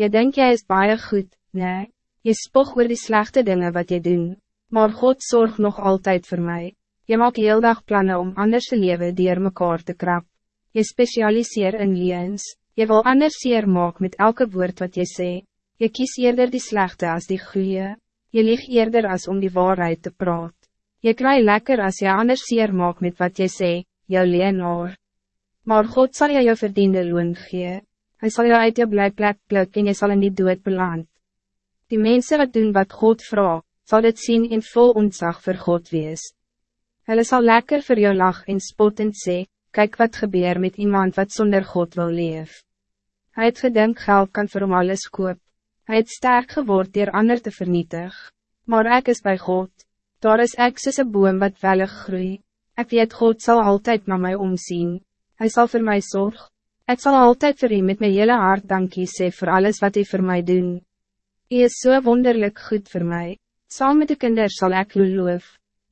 Je denkt jij is baie goed, nee, je spog oor die slechte dingen wat je doen, maar God zorgt nog altijd voor mij. Je maakt heel dag plannen om anders te leven die er mekaar te krap. Je specialiseer in liens, je wil anders zeer maak met elke woord wat je zegt. Je kies eerder die slechte als die goeie, je lieg eerder als om die waarheid te praat. Je krijgt lekker als je anders zeer maak met wat je zegt, jou leenaar. Maar God zal je jou verdiende loon gee. Hij zal jou uit je blijplek pluk en je zal in die dood beland. Die mensen wat doen wat God vraagt, zal dit zien in vol ontzag voor God wees. Hulle zal lekker voor jou lach en spot en sê, kijk wat gebeurt met iemand wat zonder God wil leef. Hij het gedink geld kan vir hom alles koop. Hij het sterk geword dier ander te vernietig. Maar ik is bij God. Daar is ek soos een boom wat wellig groei. Ik weet God zal altijd naar mij omzien. Hij zal voor mij zorgen. Ik zal altijd voor u met mijn hele hart dankie sê voor alles wat u voor mij doen. U is zo so wonderlijk goed voor mij. Saam met de kinders zal ik u loof.